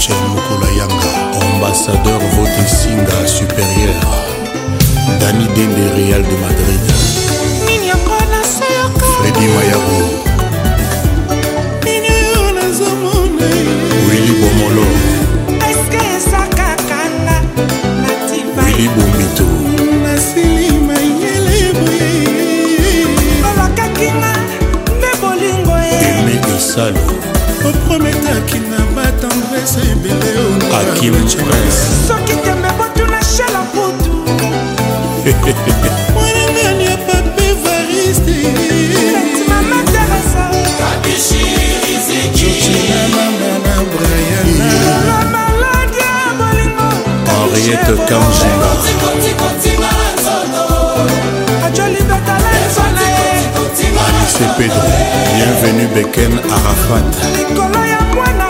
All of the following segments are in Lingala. rachel mokola yanga ambassadeur vote singa supérieure dani dende real de madrid fredi mayabo wili bomolo wili bombito olakakinga nde bolingo ye eme esalo oprometaki tendresse ebele akim soki tembe botuna shela putu mwanangani ya pape variste mama teresa kabishi izikimamana brayana maladi ya bolingo henriete kangela Alice Pedro, bienvenue Beken Arafat.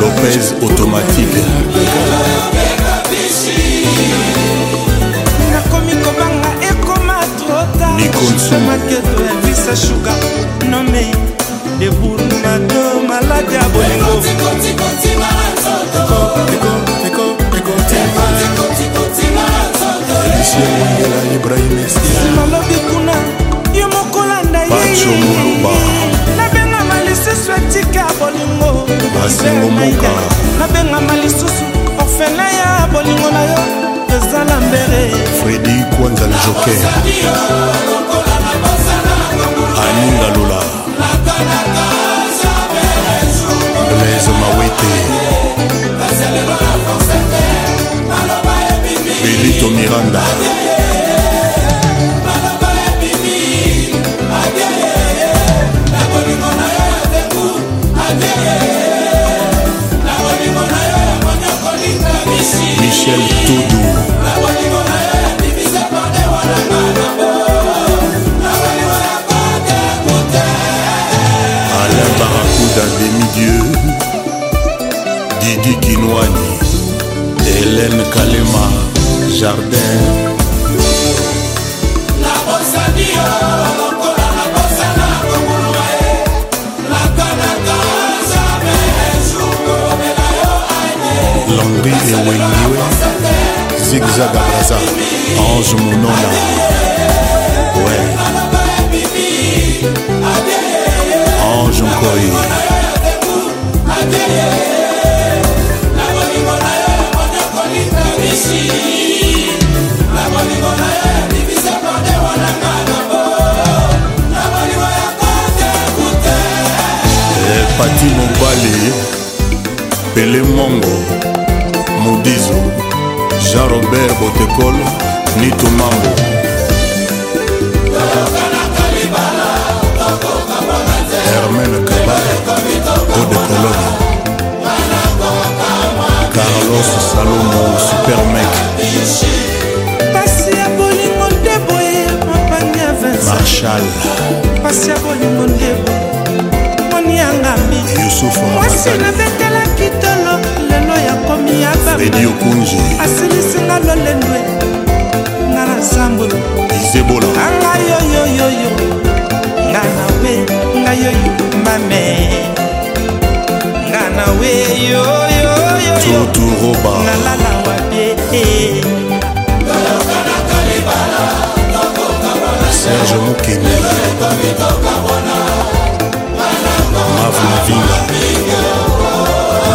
lopez automatique nakomi kobanga ekoma trotaamaketo elvisa shuga nome ebundumato maladi ya bolingo ibrahim masengo moka nabengama lisusu orfele ya bolingo na yo ezala mbere fredi kwanza le joker aninga lola blaise mawete belito miranda Michel Toudou. Alain Barakuda demi-dieu Didi Kinwani Hélène Kalema Jardin zigzag abraza ange mononga ouais. ange nkoi eh, pati mobali pele mongo modizo jean robert botekol nito mambo hermene kabala eau de cologne carlos salomo supermec pasi ya bolingo nde boye mopangi ya marshal pasi ya bolingo nde moni yanga mbi yusufu mwasi nabetela yabamedi okunji asilisinga lolendwe nga na nsambo izebola anga yoyoyoyo nga nawe nga yoyo mame nga nawe yoyoyoyoturoba nalala wapie serge mokene mavumvinga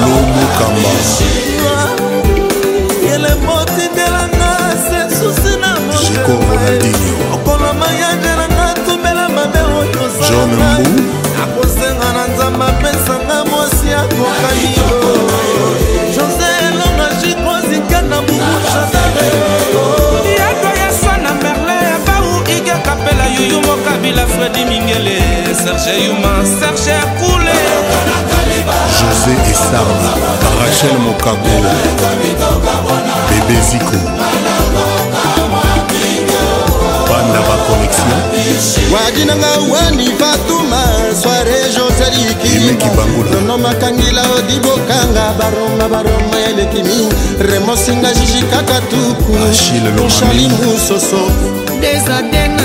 lomokamba j'ai eu ma sœur j'ai coulé José Essarla, Rachel Mokabo, Bébé Zico, Panda ba connexion. Wadi nanga wani Fatuma, soirée José Likimbo. Nono makangila odibo kanga baronga baronga eleki mingi. Remo singa jiji kaka tuku. Achille Lomami. Charlie Moussoso. Des adena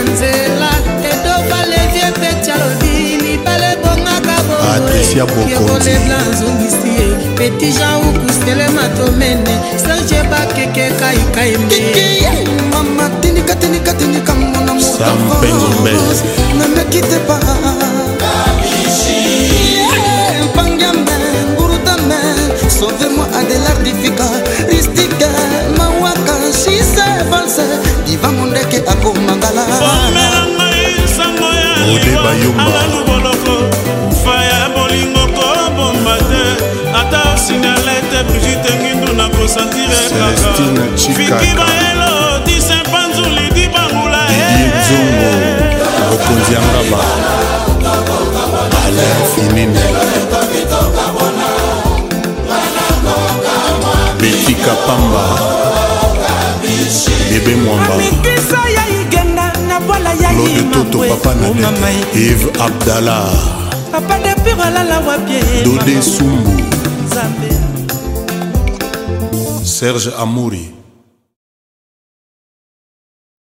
tia bokondiazongisi ye peti jaukustelematomene serge bakeke kaikaime mama tinika tinika tinika mona mokaoome mekite pa pangame ngurutame sauve moi adelardifika ata sinalete brigite ngindu nakosatire kakaviki bayelo disempanzuli dibangula eh. zongo bokonzi ya ngaba alain finini betika pamba bebe mwambamikisa ya igenda na bwala ya claude toto papa na eve abdallah papa depir alala wapie dode sumbu Serge Amouri